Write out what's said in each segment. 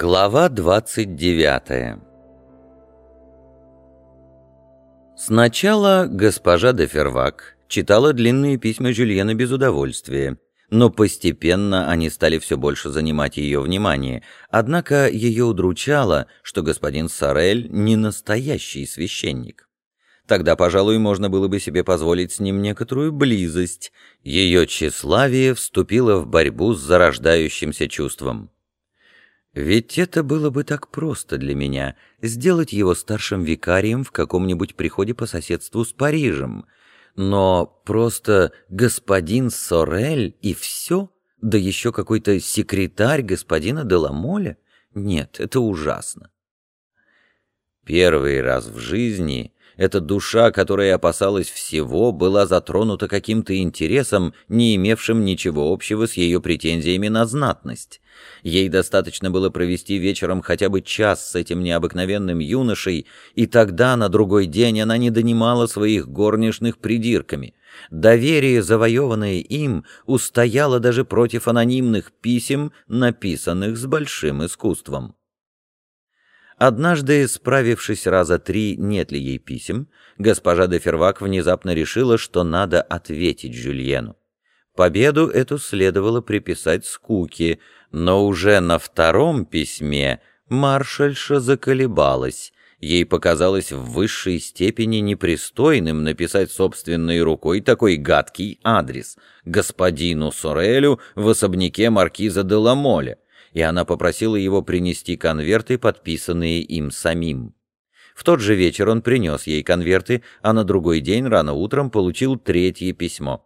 Глава 29 Сначала госпожа де Фервак читала длинные письма Жюльена без удовольствия, но постепенно они стали все больше занимать ее внимание, однако ее удручало, что господин Сорель не настоящий священник. Тогда, пожалуй, можно было бы себе позволить с ним некоторую близость. Ее тщеславие вступило в борьбу с зарождающимся чувством. Ведь это было бы так просто для меня — сделать его старшим викарием в каком-нибудь приходе по соседству с Парижем. Но просто господин Сорель и все? Да еще какой-то секретарь господина Деламоля? Нет, это ужасно. Первый раз в жизни эта душа, которая опасалась всего, была затронута каким-то интересом, не имевшим ничего общего с ее претензиями на знатность. Ей достаточно было провести вечером хотя бы час с этим необыкновенным юношей, и тогда на другой день она не донимала своих горничных придирками. Доверие, завоеванное им, устояло даже против анонимных писем, написанных с большим искусством. Однажды, справившись раза три, нет ли ей писем, госпожа де Фервак внезапно решила, что надо ответить Жюльену. Победу эту следовало приписать скуке, но уже на втором письме маршальша заколебалась. Ей показалось в высшей степени непристойным написать собственной рукой такой гадкий адрес господину Сорелю в особняке маркиза де Ламоля и она попросила его принести конверты, подписанные им самим. В тот же вечер он принес ей конверты, а на другой день рано утром получил третье письмо.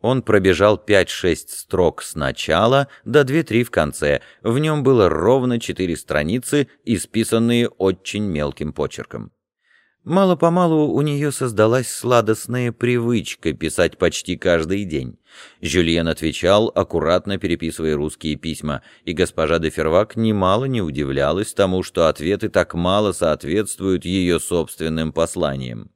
Он пробежал пять-шесть строк сначала, до две-три в конце. В нем было ровно четыре страницы, исписанные очень мелким почерком. Мало-помалу у нее создалась сладостная привычка писать почти каждый день. Жюльен отвечал, аккуратно переписывая русские письма, и госпожа де Фервак немало не удивлялась тому, что ответы так мало соответствуют ее собственным посланиям.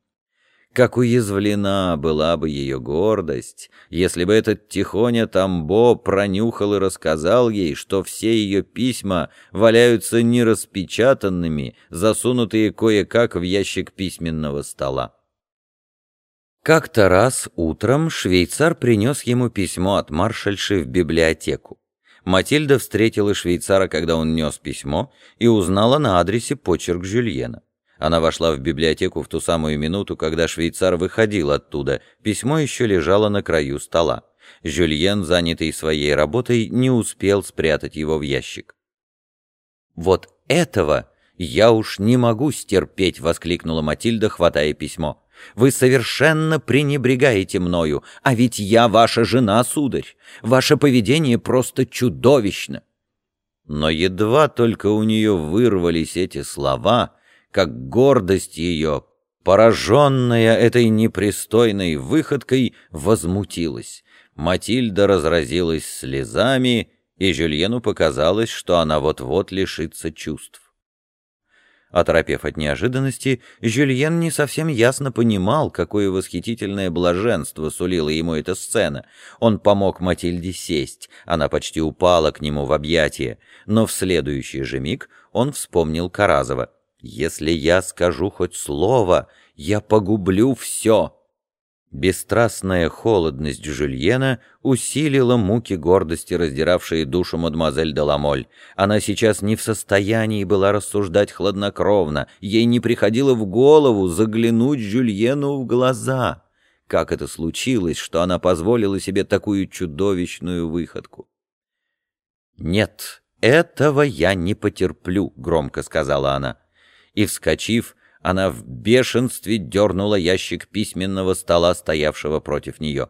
Как уязвлена была бы ее гордость, если бы этот тихоня Тамбо пронюхал и рассказал ей, что все ее письма валяются нераспечатанными, засунутые кое-как в ящик письменного стола. Как-то раз утром швейцар принес ему письмо от маршальши в библиотеку. Матильда встретила швейцара, когда он нес письмо, и узнала на адресе почерк Жюльена. Она вошла в библиотеку в ту самую минуту, когда швейцар выходил оттуда. Письмо еще лежало на краю стола. Жюльен, занятый своей работой, не успел спрятать его в ящик. «Вот этого я уж не могу стерпеть!» — воскликнула Матильда, хватая письмо. «Вы совершенно пренебрегаете мною, а ведь я ваша жена, сударь. Ваше поведение просто чудовищно!» Но едва только у нее вырвались эти слова — как гордость ее, пораженная этой непристойной выходкой, возмутилась. Матильда разразилась слезами, и Жюльену показалось, что она вот-вот лишится чувств. Оторопев от неожиданности, Жюльен не совсем ясно понимал, какое восхитительное блаженство сулила ему эта сцена. Он помог Матильде сесть, она почти упала к нему в объятия, но в следующий же миг он вспомнил Каразова. Если я скажу хоть слово, я погублю все. Бесстрастная холодность Жюльена усилила муки гордости, раздиравшие душу мадемуазель де Ламоль. Она сейчас не в состоянии была рассуждать хладнокровно, ей не приходило в голову заглянуть Жюльену в глаза. Как это случилось, что она позволила себе такую чудовищную выходку? «Нет, этого я не потерплю», — громко сказала она и, вскочив, она в бешенстве дернула ящик письменного стола, стоявшего против нее.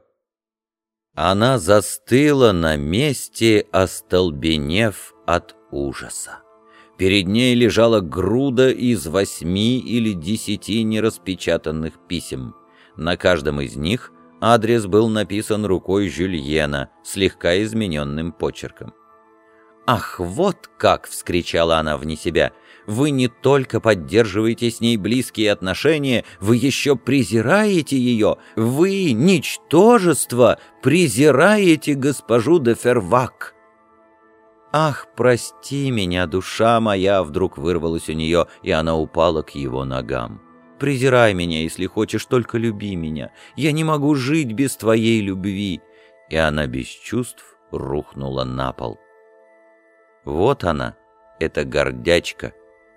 Она застыла на месте, остолбенев от ужаса. Перед ней лежала груда из восьми или десяти нераспечатанных писем. На каждом из них адрес был написан рукой Жюльена, слегка измененным почерком. «Ах, вот как!» — вскричала она вне себя вы не только поддерживаете с ней близкие отношения, вы еще презираете ее. Вы, ничтожество, презираете госпожу де Фервак. «Ах, прости меня, душа моя!» вдруг вырвалась у нее, и она упала к его ногам. «Презирай меня, если хочешь, только люби меня. Я не могу жить без твоей любви!» И она без чувств рухнула на пол. «Вот она, эта гордячка,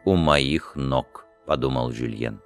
у моих ног», — подумал Жюльен.